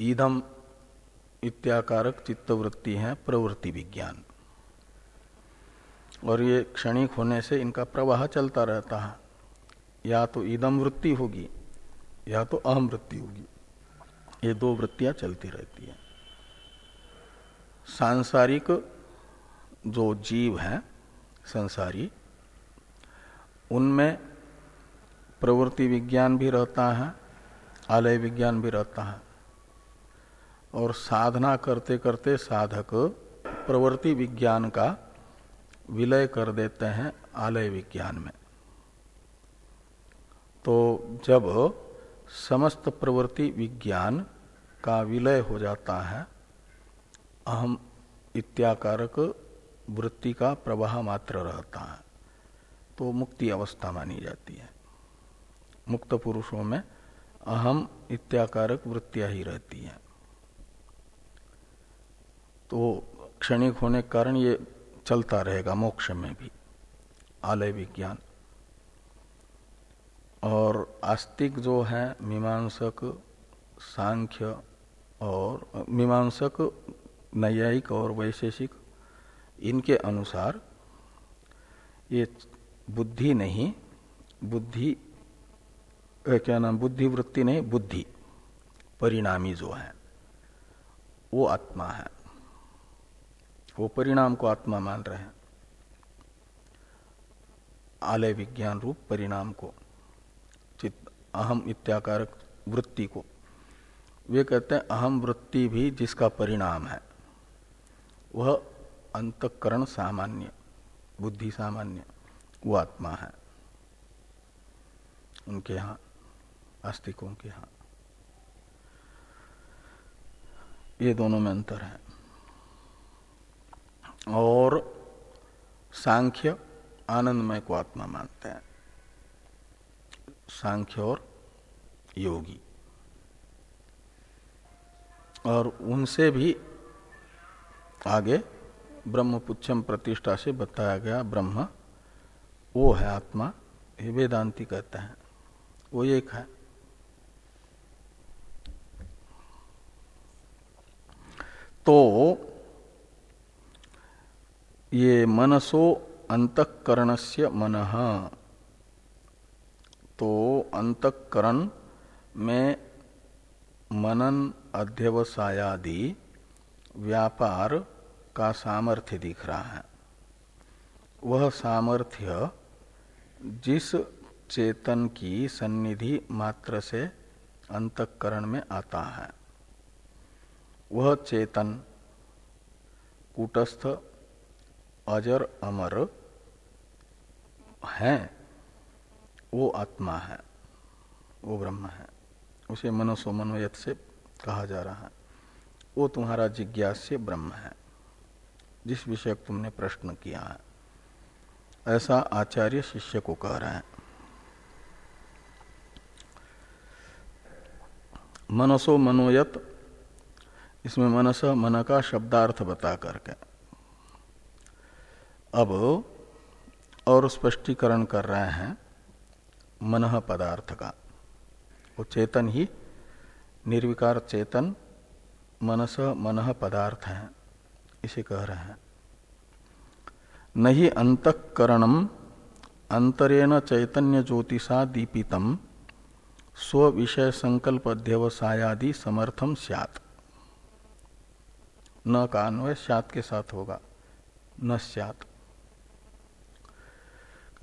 ईदम इत्याकारक चित्तवृत्ति है प्रवृत्ति विज्ञान। और ये क्षणिक होने से इनका प्रवाह चलता रहता है। या तो ईदम वृत्ति होगी, या तो अहम वृत्ति होगी। ये दो वृत्तियाँ चलती रहती है। सांसारिक जो जीव है, संसारी, उनमें प्रवृत्ति विज्ञान भी रहता है, आलय विज्ञान भी रहता है। और साधना करते करते साधक प्रवृत्ति विज्ञान का विलय कर देते हैं आलय विज्ञान में। तो जब समस्त प्रवृत्ति विज्ञान का विलय हो जाता है, अहम इत्याकारक वृत्ति का प्रवाह मात्र रहता है तो मुक्ति अवस्था मानी जाती है। मुक्त पुरुषों में अहम इत्याकारक वृत्तियाँ ही रहती हैं। तो क्षणिक होने के कारण ये चलता रहेगा मोक्ष में भी, आलय विज्ञान। और आस्तिक जो है, मीमांसक, सांख्य और, मीमांसक, नैयायिक और वैशेषिक, इनके अनुसार ये बुद्धि नहीं, बुद्धि क्या नाम? बुद्धि वृत्ति नहीं, बुद्धि। परिणामी जो है, वो आत्मा है। वो परिणाम को आत्मा मान रहे हैं। आलय विज्ञान रूप परिणाम को, चित, अहम इत्याकारक वृत्ति को। वे कहते हैं, अहम वृत्ति भी जिसका परिणाम है, वह अंतकरण सामान्य, बुद्धि सामान्य, वो आत्मा है। उनके यहाँ आस्तिकों के यहाँ ये दोनों में अंतर है। और सांख्य आनंदमय को आत्मा मानते हैं। सांख्य और योगी। और उनसे भी आगे ब्रह्मपुच्छम प्रतिष्ठा से बताया गया ब्रह्म, वो है आत्मा, ये वेदांति कहते हैं। वो एक है। तो ये मनसो अंतकरण से मन। तो अंतकरण में मनन अध्यवसायादि व्यापार का सामर्थ्य दिख रहा है। वह सामर्थ्य जिस चेतन की सन्निधि मात्र से अंतकरण में आता है। वह चेतन, कूटस्थ, अजर, अमर है। वो आत्मा है, वो ब्रह्म है। उसे मनसो मनोयत से कहा जा रहा है। वो तुम्हारा जिज्ञास्य ब्रह्म है, जिस विषय तुमने प्रश्न किया है। ऐसा आचार्य शिष्य को कह रहे हैं। मनसो मनोयत इसमें मनस मन का शब्दार्थ बता करके। अब और स्पष्टीकरण कर रहे हैं मन पदार्थ का। वो चेतन ही, निर्विकार चेतन, मनस मन पदार्थ है, इसे कह रहे हैं। नहीं अंतकरणम अंतरेण चैतन्य ज्योतिषा दीपितम, स्व विषय संकल्प अध्यवसायादि समर्थम स्यात्। न का अन्वय सात के साथ होगा। न स्यात्।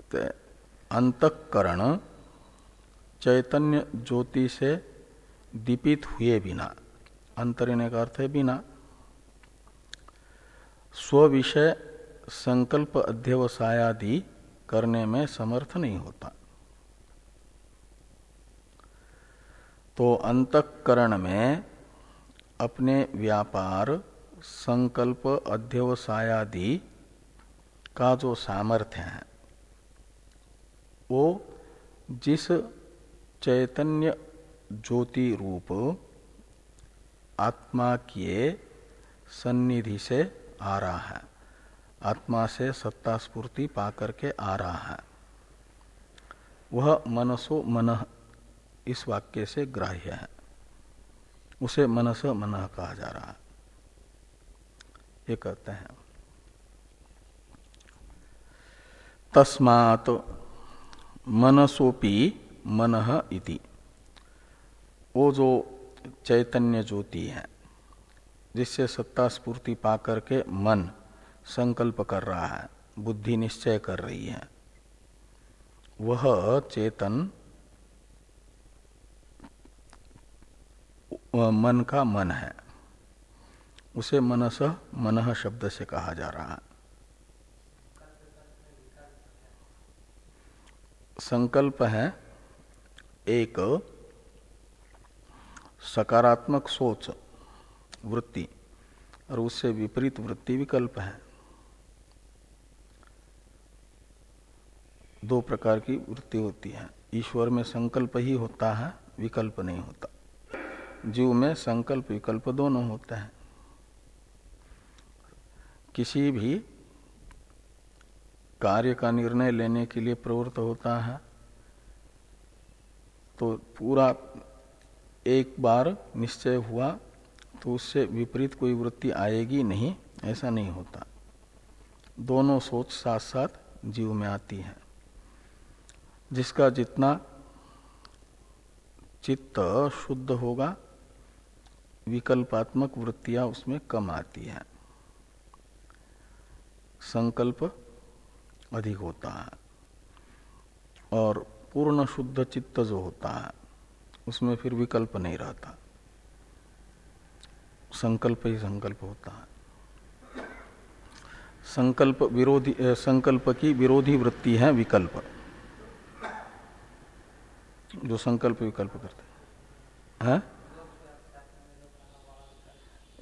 कहते अंतकरण चैतन्य ज्योति से दीपित हुए बिना, अंतरिण का अर्थ है बिना। स्व विषय संकल्प अध्यवसायादि करने में समर्थ नहीं होता। तो अंतकरण में अपने व्यापार संकल्प अध्यवसायादि का जो सामर्थ्य है, वो जिस चैतन्य ज्योति रूप आत्मा के सन्निधि से आ रहा है, आत्मा से सत्ता स्पूर्ति पा करके आ रहा है, वह मनसो मन इस वाक्य से ग्राह्य है। उसे मनस मन कहा जा रहा है। ये कहते हैं। तस्मात मनसोपी मन इति। वो जो चैतन्य ज्योति है, जिससे सत्ता स्पूर्ति पा करके मन संकल्प कर रहा है, बुद्धि निश्चय कर रही है, वह चेतन मन का मन है। उसे मनस मन शब्द से कहा जा रहा है। संकल्प है, एक सकारात्मक सोच, वृत्ति, और उससे विपरीत वृत्ति विकल्प है। दो प्रकार की वृत्ति होती है। ईश्वर में संकल्प ही होता है, विकल्प नहीं होता। जीव में संकल्प विकल्प दोनों होते हैं। किसी भी कार्य का निर्णय लेने के लिए प्रवृत्त होता है तो पूरा एक बार निश्चय हुआ तो उससे विपरीत कोई वृत्ति आएगी नहीं, ऐसा नहीं होता। दोनों सोच साथ साथ जीव में आती है। जिसका जितना चित्त शुद्ध होगा, विकल्पात्मक वृत्तियाँ उसमें कम आती हैं। संकल्प अधिक होता है और पूर्ण शुद्ध चित्त जो होता है, उसमें फिर विकल्प नहीं रहता। संकल्प ही संकल्प होता है। संकल्प विरोधी संकल्प की विरोधी वृत्ति है विकल्प। जो संकल्प विकल्प करते हैं?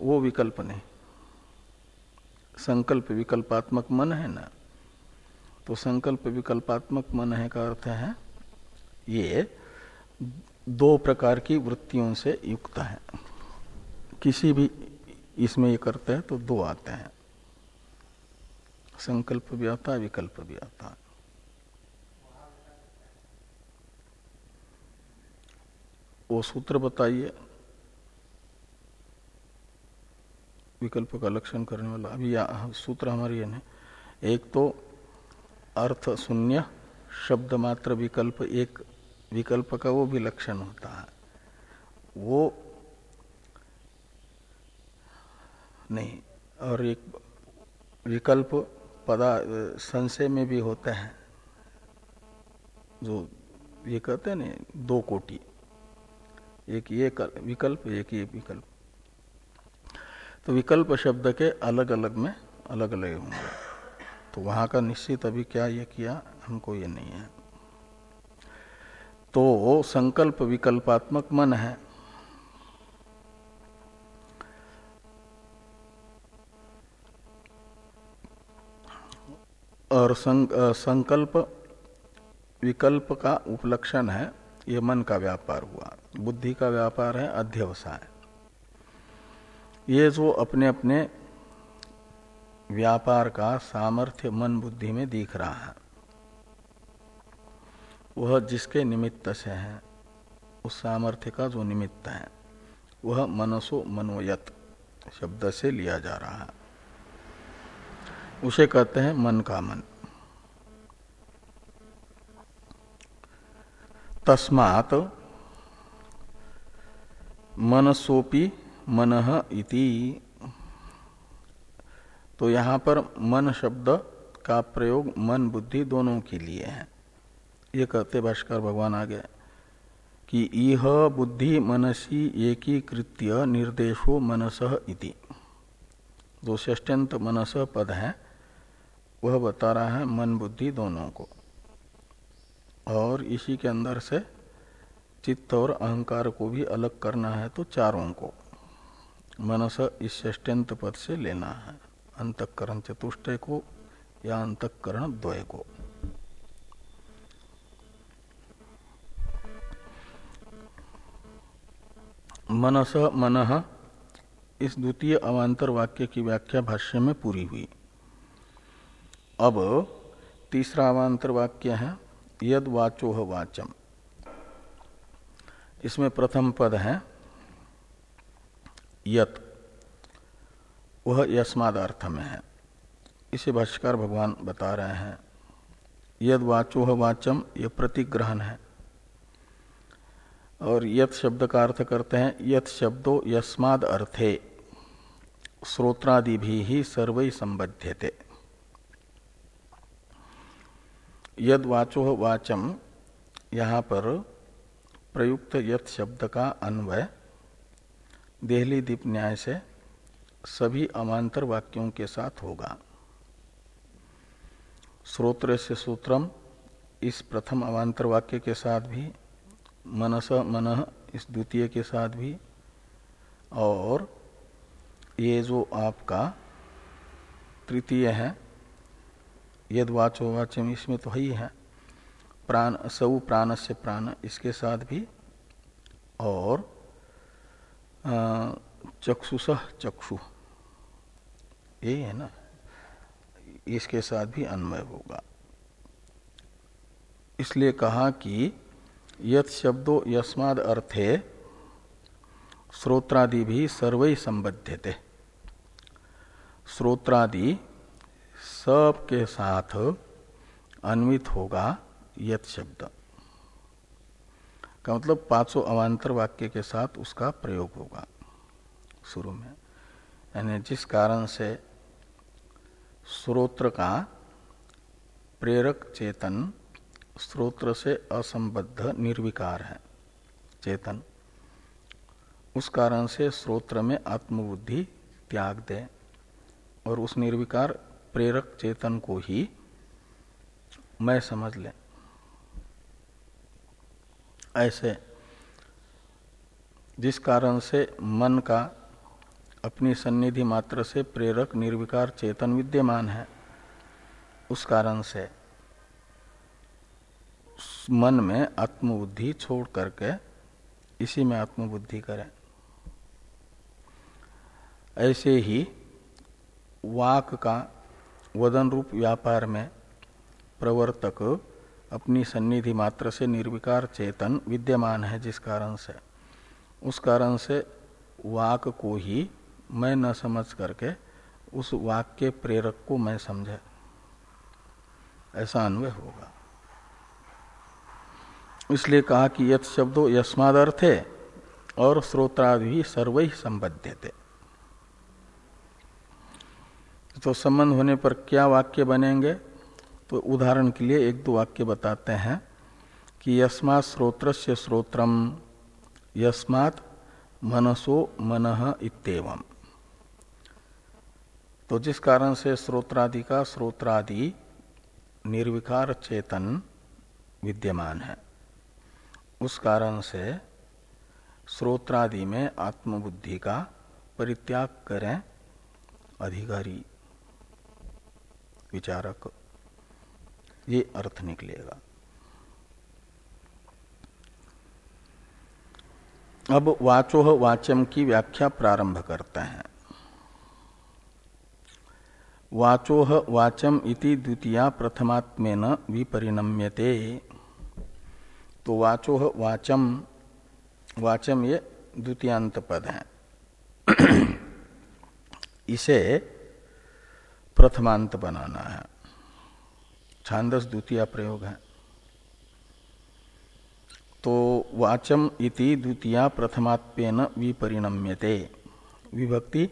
वो विकल्प नहीं। संकल्प विकल्पात्मक मन है ना? तो संकल्प विकल्पात्मक मन है का अर्थ है, ये दो प्रकार की वृत्तियों से युक्त है। किसी भी इसमें ये करते हैं तो दो आते हैं। संकल्प भी आता है विकल्प भी आता। है वो सूत्र बताइए। विकल्प का लक्षण करने वाला। अभी सूत्र हमारी है। एक तो अर्थ शून्य, शब्द मात्र विकल्प, एक विकल्प का वो भी लक्षण होता है। वो नहीं, और एक विकल्प पदा, संशय में भी होते हैं। जो ये कहते हैं ना, दो कोटि। एक ये विकल्प, एक ये विकल्प। तो विकल्प शब्द के अलग अलग में अलग अलग होंगे। तो वहाँ का निश्चित अभी क्या ये किया, हमको ये नहीं है। तो संकल्प विकल्पात्मक मन है। और संकल्प विकल्प का उपलक्षण है, ये मन का व्यापार हुआ। बुद्धि का व्यापार है, अध्यवसाय। ये जो अपने अपने व्यापार का सामर्थ्य, मन बुद्धि में दिख रहा है, वह जिसके निमित्त से है, उस सामर्थ्य का जो निमित्त है, वह मनसो मनोयत शब्द से लिया जा रहा है। उसे कहते हैं मन का मन। तस्मात मनसोपी मन इति। तो यहाँ पर मन शब्द का प्रयोग मन बुद्धि दोनों के लिए है। ये कहते भाष्कर भगवान आगे कि यह बुद्धि मनसी एकीकृत्य निर्देशो मनस इति। जो ष्टंत मनस पद है, वह बता रहा है मन बुद्धि दोनों को। और इसी के अंदर से चित्त और अहंकार को भी अलग करना है तो चारों को। मनस इस ष्टंत पद से लेना है। अंतकरण चतुष्टय को या अंतकरण द्वय को। मनस मन इस द्वितीय अवान्तर वाक्य की व्याख्या भाष्य में पूरी हुई। अब तीसरा अवान्तर वाक्य है यद वाचोह वाचम। इसमें प्रथम पद है यत। वह यस्माद अर्थ में है। इसे भाष्कर भगवान बता रहे हैं। यद वाचोह वाचम, यह प्रतिग्रहण है। और यत शब्द का अर्थ करते हैं, यत शब्दों यस्माद अर्थे। श्रोत्रादि भी ही सर्व संबद्ध थे यद वाचो वाचम, यहाँ पर प्रयुक्त यत शब्द का अन्वय देहली दीप न्याय से सभी अमांतर वाक्यों के साथ होगा। श्रोत्र से सूत्रम, इस प्रथम अवान्तर वाक्य के साथ भी, मनस मन इस द्वितीय के साथ भी, और ये जो आपका तृतीय है यद वाचो वाचम इसमें तो ही है, प्राण सऊ प्राण से प्राण इसके साथ भी, और चक्षुष चक्षु। यही है ना? इसके साथ भी अन्वय होगा। इसलिए कहा कि यथ शब्दों यस्माद अर्थे, श्रोत्रादि भी सर्व संबद्ध श्रोत्रादि सब के साथ अन्वित होगा यथ शब्द। का मतलब पाँचों अवान्तर वाक्य के साथ उसका प्रयोग होगा। शुरू में। यानी जिस कारण से स्रोत्र का प्रेरक चेतन स्रोत्र से असंबद्ध निर्विकार है, चेतन, उस कारण से स्रोत्र में आत्मबुद्धि त्याग दे और उस निर्विकार प्रेरक चेतन को ही मैं समझ ले। ऐसे। जिस कारण से मन का अपनी सन्निधि मात्र से प्रेरक, निर्विकार, चेतन विद्यमान है, उस कारण से मन में आत्मबुद्धि छोड़ करके इसी में आत्मबुद्धि करें। ऐसे ही वाक का वदन रूप व्यापार में प्रवर्तक अपनी सन्निधि मात्र से निर्विकार चेतन विद्यमान है जिस कारण से। उस कारण से वाक को ही मैं न समझ करके उस वाक के प्रेरक को मैं समझे। ऐसा अन्वय होगा। इसलिए कहा कि यथ शब्दों यस्माद अर्थ है और श्रोत्रादि सर्व ही संबद्ध थे तो संबंध होने पर क्या वाक्य बनेंगे? तो उदाहरण के लिए एक दो वाक्य बताते हैं कि यस्मात् श्रोत्र से श्रोत्रम, यस्मात् मनसो मन इतम तो जिस कारण से स्रोत्रादि का स्रोत्रादि निर्विकार चेतन विद्यमान है, उस कारण से स्रोत्रादि में आत्मबुद्धि का परित्याग करें अधिकारी, विचारक। ये अर्थ निकलेगा। अब वाचोह वाचम की व्याख्या प्रारंभ करते हैं। वाचोह वाचम इति द्वितीया प्रथमात्मेन विपरिणम्यते। तो वाचोह वाचम वाचम ये द्वितीयांत पद है। इसे प्रथमांत बनाना है। छांदस द्वितीय प्रयोग है। तो वाचम इति द्वितीय प्रथमात्मेन विपरिणम्यते। विभक्ति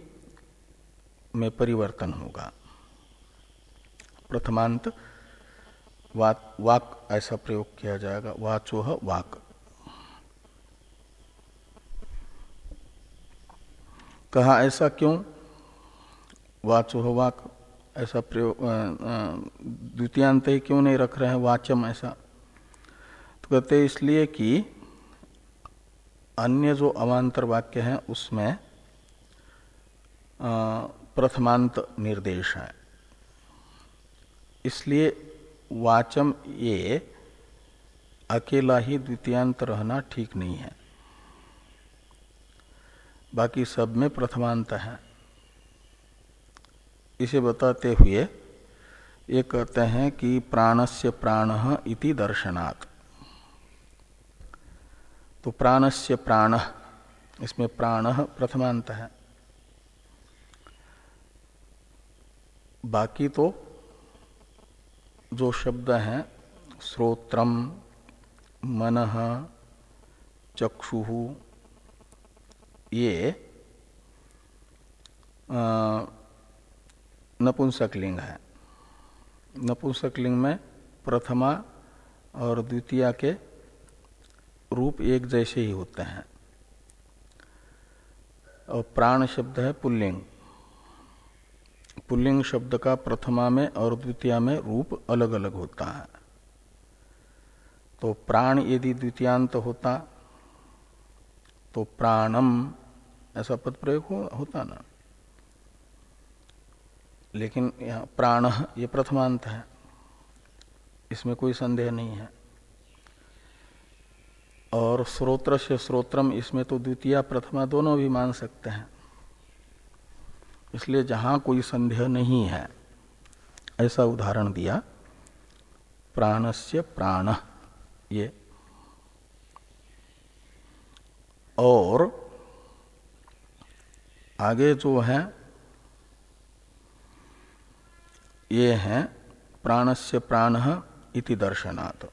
में परिवर्तन होगा। प्रथमांत वाक, वाक ऐसा प्रयोग किया जाएगा। वाचोह वाक। कहा ऐसा क्यों? वाचो वाक। ऐसा प्रयोग द्वितीयांत क्यों नहीं रख रहे हैं? वाचम ऐसा। तो कहते इसलिए कि अन्य जो अवान्तर वाक्य हैं, उसमें प्रथमांत निर्देश है। इसलिए वाचम ये अकेला ही द्वितीयांत रहना ठीक नहीं है। बाकी सब में प्रथमांत है। इसे बताते हुए ये कहते हैं कि प्राणस्य प्राण इति दर्शनात्। तो प्राणस्य प्राण, इसमें प्राण प्रथमांत है। बाकी तो जो शब्द हैं, श्रोत्रम, मन, चक्षु, ये नपुंसक लिंग है। नपुंसक लिंग में प्रथमा और द्वितीय के रूप एक जैसे ही होते हैं। और प्राण शब्द है पुल्लिंग। पुल्लिंग शब्द का प्रथमा में और द्वितीय में रूप अलग अलग होता है। तो प्राण यदि द्वितीयांत होता तो प्राणम ऐसा पद प्रयोग हो, होता ना। लेकिन यहाँ प्राण ये प्रथमांत है। इसमें कोई संदेह नहीं है। और स्रोत्र से स्रोत्रम, इसमें तो द्वितीय, प्रथमा दोनों भी मान सकते हैं। इसलिए जहाँ कोई संदेह नहीं है, ऐसा उदाहरण दिया, प्राणस्य प्राण, ये। और आगे जो है ये है प्राणस्य प्राण इति दर्शनात्।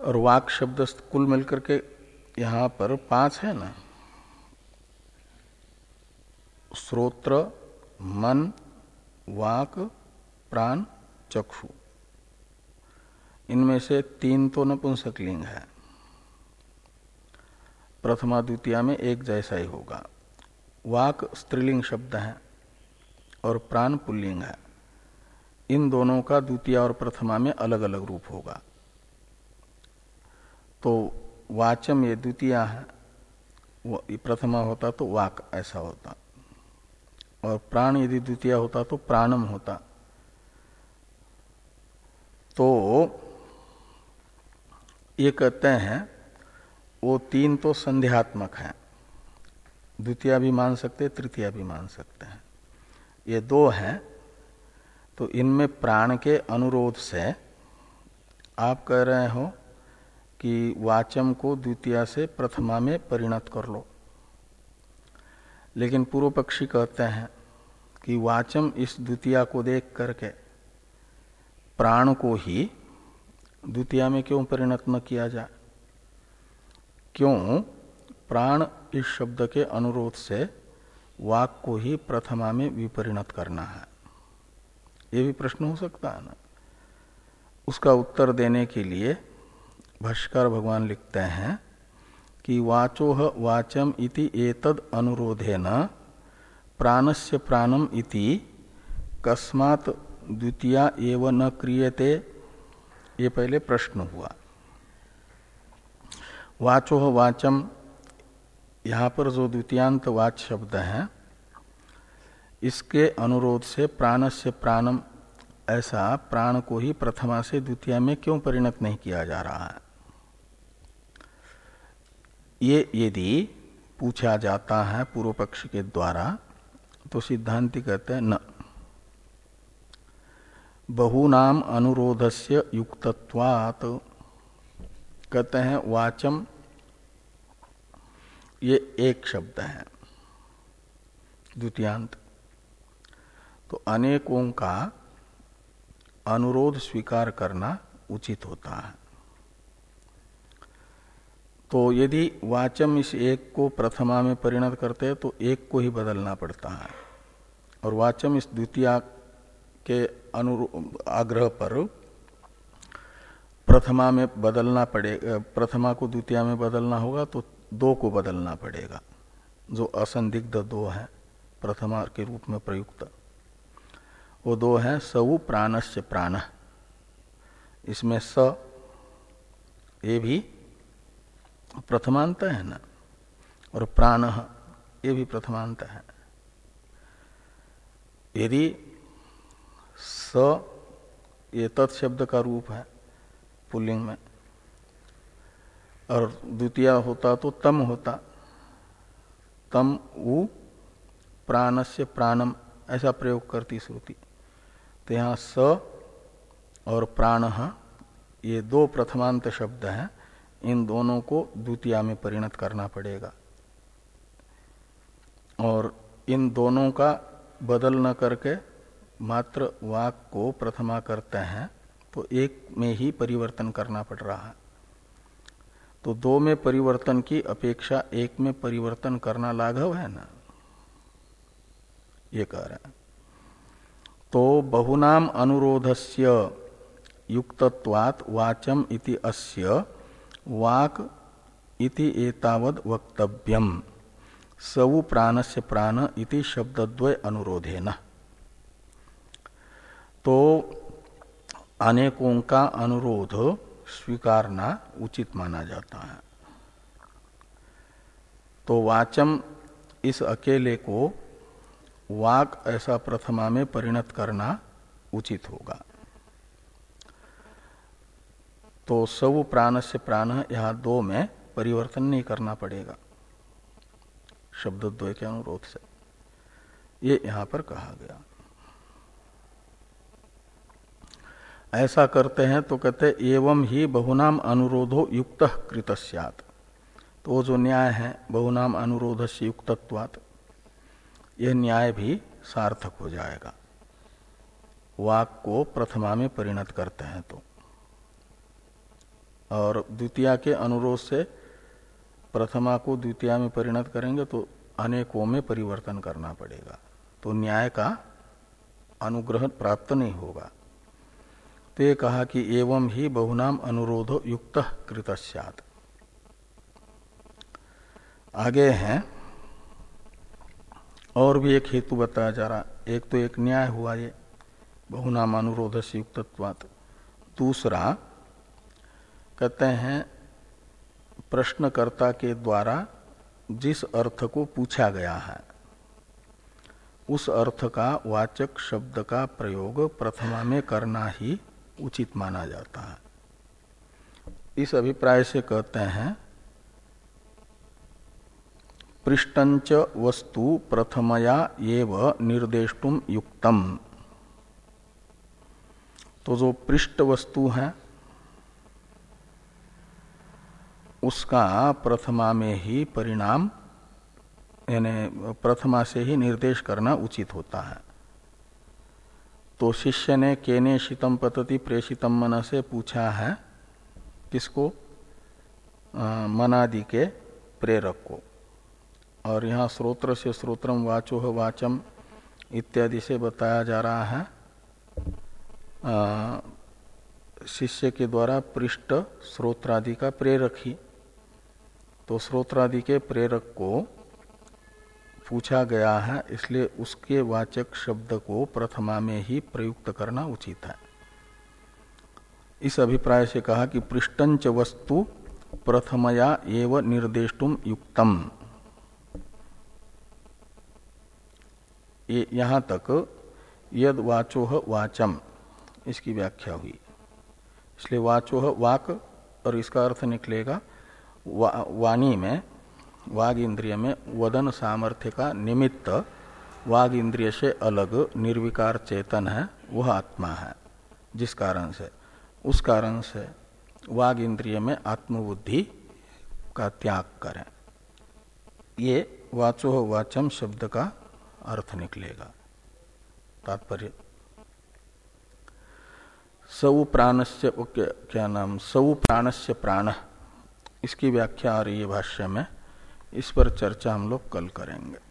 और वाक शब्द कुल मिलकर के यहाँ पर पाँच है ना? श्रोत्र मन, वाक, प्राण, चक्षु। इनमें से तीन तो नपुंसक लिंग है। प्रथमा द्वितीय में एक जैसा ही होगा। वाक स्त्रीलिंग शब्द है। और प्राण पुल्लिंग है। इन दोनों का द्वितीय और प्रथमा में अलग अलग रूप होगा। तो वाचम ये द्वितीय है प्रथमा होता तो वाक ऐसा होता। और प्राण यदि द्वितीय होता तो प्राणम होता। तो ये कहते हैं, वो तीन तो संध्यात्मक हैं। द्वितीय भी मान सकते, तृतीय भी मान सकते हैं। ये दो हैं तो इनमें प्राण के अनुरोध से आप कह रहे हो कि वाचम को द्वितीय से प्रथमा में परिणत कर लो। लेकिन पूर्व पक्षी कहते हैं कि वाचम इस द्वितीय को देख करके प्राण को ही द्वितीय में क्यों परिणत न किया जाए? क्यों? प्राण इस शब्द के अनुरोध से वाक को ही प्रथमा में विपरिणत करना है। ये भी प्रश्न हो सकता है ना? उसका उत्तर देने के लिए भाष्कर भगवान लिखते हैं कि वाचोह वाचम इति एतद अनुरोधे न प्राणस्य प्राणम इति कस्मात द्वितीया एवं न क्रियते। ये पहले प्रश्न हुआ। वाचो वाचम यहाँ पर जो द्वितीयांत वाच शब्द है, इसके अनुरोध से प्राण से प्राणम, ऐसा प्राण को ही प्रथमा से द्वितीय में क्यों परिणत नहीं किया जा रहा है? ये यदि पूछा जाता है पूर्व पक्ष के द्वारा तो सिद्धांति कहते हैं न। बहुनाम अनुरोधस्य युक्तत्वात्, कहते हैं वाचम ये एक शब्द है, द्वितीयांत। तो अनेकों का अनुरोध स्वीकार करना उचित होता है। तो यदि वाचम इस एक को प्रथमा में परिणत करते हैं तो एक को ही बदलना पड़ता है। और वाचम इस द्वितीय के अनु आग्रह पर प्रथमा में बदलना पड़ेगा प्रथमा को द्वितीय में बदलना होगा तो दो को बदलना पड़ेगा। जो असंदिग्ध दो है प्रथमा के रूप में प्रयुक्त। वो दो है सऊ प्राणस्य प्राण। इसमें स, ये भी प्रथमांत है ना? और प्राण, ये भी प्रथमांत है। यदि स, ये तत्शब्द का रूप है, पुल्लिंग में और द्वितीय होता तो तम होता। तम उ प्राणस्य प्राणम, ऐसा प्रयोग करती श्रुति। तो यहाँ स और प्राण, ये दो प्रथमांत शब्द हैं, इन दोनों को द्वितीय में परिणत करना पड़ेगा। और इन दोनों का बदल न करके मात्र वाक को प्रथमा करते हैं तो एक में ही परिवर्तन करना पड़ रहा है। तो दो में परिवर्तन की अपेक्षा एक में परिवर्तन करना लाघव है ना? ये कह रहे हैं। तो बहुनाम अनुरोधस्य युक्तत्वात् वाचम इति अस्य वाक इति एतावद वक्तव्यम। सवु प्राणस्य प्राण इति शब्दद्वय अनुरोधेन। तो अनेकों का अनुरोध स्वीकारना उचित माना जाता है। तो वाचम इस अकेले को वाक ऐसा प्रथमा में परिणत करना उचित होगा। तो सब प्राण से प्राण यहाँ दो में परिवर्तन नहीं करना पड़ेगा। शब्द द्वय के अनुरोध से। ये यहाँ पर कहा गया। ऐसा करते हैं तो कहते एवं ही बहुनाम अनुरोधो युक्त कृत तो जो न्याय है, बहुनाम अनुरोध से युक्तत्वात यह न्याय भी सार्थक हो जाएगा। वाक को प्रथमा में परिणत करते हैं तो। और द्वितीय के अनुरोध से प्रथमा को द्वितीय में परिणत करेंगे तो अनेकों में परिवर्तन करना पड़ेगा। तो न्याय का अनुग्रह प्राप्त नहीं होगा। तो ये कहा कि एवं ही बहुनाम अनुरोधो युक्त कृत आगे हैं। और भी एक हेतु बताया जा रहा, एक तो एक न्याय हुआ ये, बहुनाम अनुरोध से युक्तत्वात। दूसरा, कहते हैं, प्रश्नकर्ता के द्वारा जिस अर्थ को पूछा गया है, उस अर्थ का वाचक शब्द का प्रयोग प्रथमा में करना ही उचित माना जाता है। इस अभिप्राय से कहते हैं, पृष्ठंच वस्तु प्रथमया एव निर्देशुम युक्तम। तो जो पृष्ठ वस्तु है, उसका प्रथमा में ही परिणाम, यानी प्रथमा से ही निर्देश करना उचित होता है। तो शिष्य ने केने शीतम पतति प्रेषितम मन से पूछा है, किसको? मनादि के प्रेरक को। और यहाँ स्रोत्र से स्रोत्रम वाचो वाचम इत्यादि से बताया जा रहा है। शिष्य के द्वारा पृष्ठ स्रोत्रादि का प्रेरक ही। तो स्रोत्रादि के प्रेरक को पूछा गया है इसलिए उसके वाचक शब्द को प्रथमा में ही प्रयुक्त करना उचित है। इस अभिप्राय से कहा कि पृष्ठंच वस्तु प्रथमया एव निर्देशुम युक्तम। यहाँ तक यद वाचोह वाचम इसकी व्याख्या हुई। इसलिए वाचोह वाक और इसका अर्थ निकलेगा वा, वाणी में वाग इंद्रिय में वदन सामर्थ्य का निमित्त वाग इंद्रिय से अलग, निर्विकार चेतन है, वह आत्मा है। जिस कारण से? उस कारण से वाग इंद्रिय में आत्मबुद्धि का त्याग करें। ये वाचो वाचम शब्द का अर्थ निकलेगा। तात्पर्य? सऊ प्राणस्य क्या नाम? सऊ प्राणस्य प्राण। इसकी व्याख्या आ रही है भाष्य में। इस पर चर्चा हम लोग कल करेंगे।